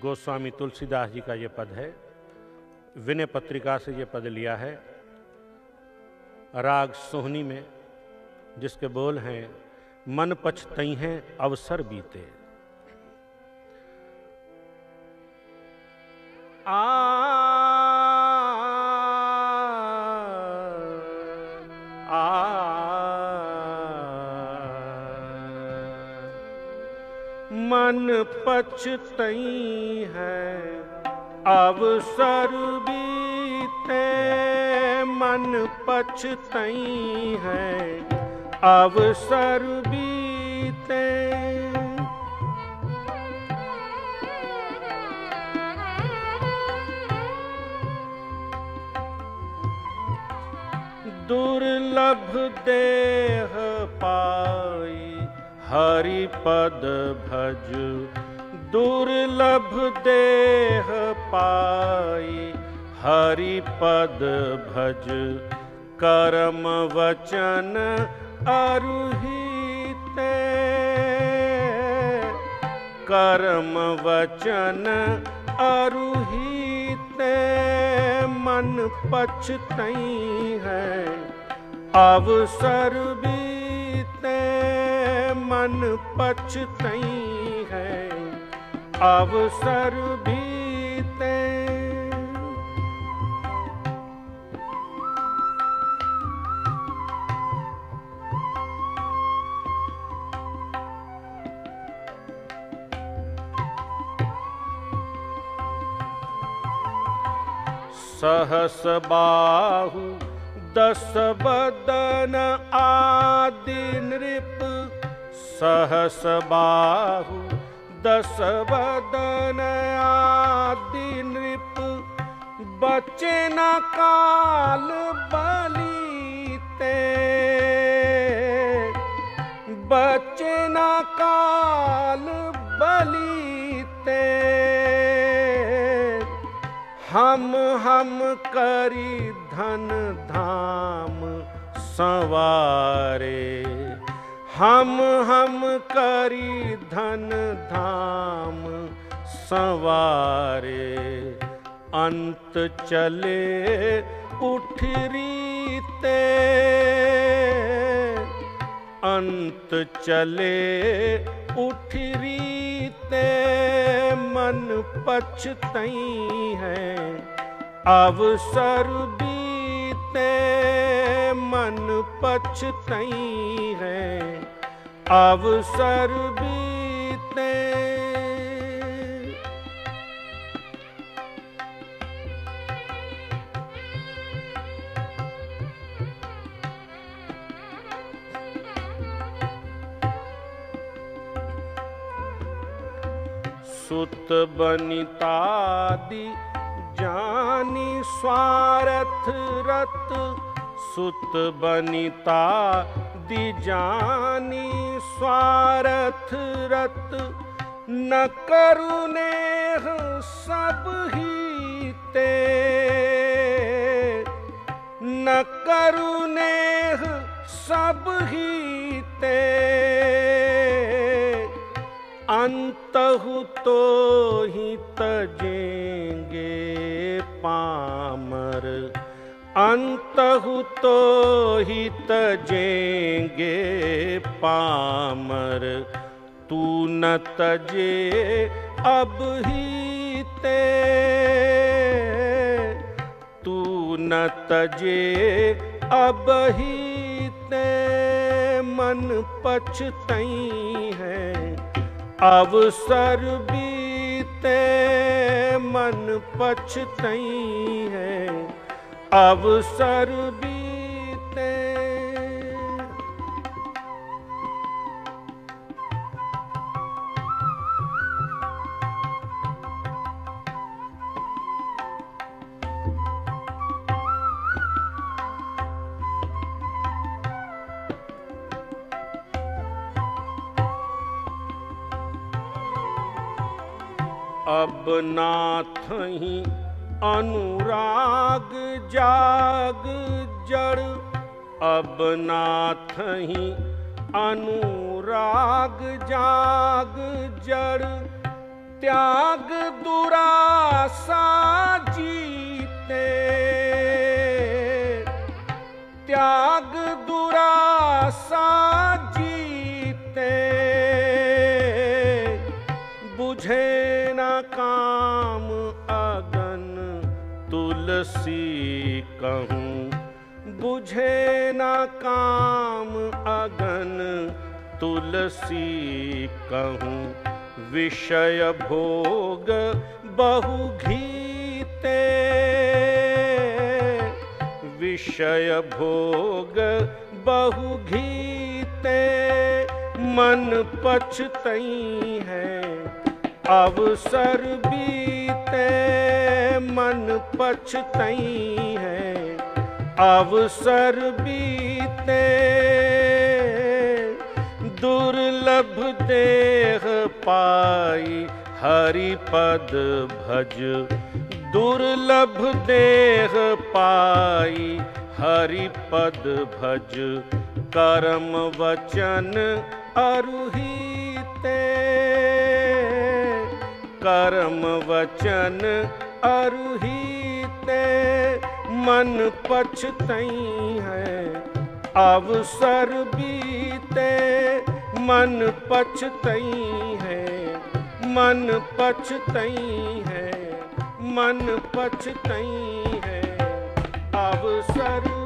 गोस्वामी तुलसीदास जी का ये पद है। विनय पत्रिका से ये पद लिया है। राग सोहनी में जिसके बोल हैं, मन पछतई हैं अवसर बीते। आ ਮਨ ਪਛਤਈ ਹੈ ਅਵਸਰ ਬੀਤੇ। ਮਨ ਪਛਤਈ ਹੈ ਅਵਸਰ ਬੀਤੇ। ਦੁਰਲਭ ਦੇਹ ਪਾਈ ਹਰੀ ਪਦ ਭਜ ਦੁਰਲਭ ਦੇਹ ਪਾਈ ਹਰੀ ਪਦ ਭਜ ਕਰਮ ਵਚਨ ਅਰੁਹੀਤੇ ਕਰਮ ਵਚਨ ਅਰੁਹੀਤੇ ਮਨ ਪਛਤਈ ਹੈ ਅਵਸਰ ਬੀਤੇ मन पछतई है अवसर बीते। सहस बाहु दस बदन आदि नृप सहस बाहु दस बदन आदि नृप बचे न काल बलीते बचे न काल बलीते हम हम करी धन धाम संवारे ਹਮ ਹਮ ਕਰੀ ਧਨ ਧਾਮ ਸਵਾਰੇ, ਅੰਤ ਚਲੇ ਉਠ ਰੀਤੇ। ਅੰਤ ਚਲੇ ਉਠ ਰੀਤੇ, ਮਨ ਪਛਤਈ ਹੈ, ਅਵਸਰ ਵੀ ਤੇ ਮਨ ਪਛਤਈ ਹੈ ਅਵਸਰ ਬੀਤੇ। ਸੁਤ ਬਨਿਤਾ ਦੀ ਜਾਨੀ ਸਵਾਰਥ ਰਤ ਸੁਤ ਬਨਿਤਾ ਦੀ ਜਾਨੀ ਸਵਾਰਥ ਰਤ ਨ ਕਰੁਨੇਹ ਸਭ ਹੀ ਤੇ ਨ ਕਰੁਨੇਹ ਸਭ ਹੀ ਤੇ अंतहु तो ही तजेंगे पामर। अंतहु तो ही तजेंगे पामर। तू न तजे, अब ही ते। तू न तजे, अब ही ते। मन पछतई है अवसर बीते मन पछतई है अवसर बीते ਅਬ ਨਾਥਹੀ ਅਨੁਰਾਗ ਜਾਗ ਜੜ ਅਬ ਨਾਥਹੀ ਅਨੁਰਾਗ ਜਾਗ ਜੜ ਤਿਆਗ ਦੁਰਾਸਾ ਜੀਤੇ काम अगन तुलसी कहूँ। बुझे न काम अगन तुलसी कहूँ। विषय भोग बहु घीते। विषय भोग बहु घीते। मन पछतई है अवसर बीते मन पछतई है। अवसर बीते दुर्लभ देह पाई हरि पद भज। दुर्लभ देह पाई हरि पद भज। कर्म वचन अरुहीते कर्म वचन अरुहीते, मन पछतई है। अवसर बीते, मन पछतई है। मन पछतई है, मन पछतई है। अवसर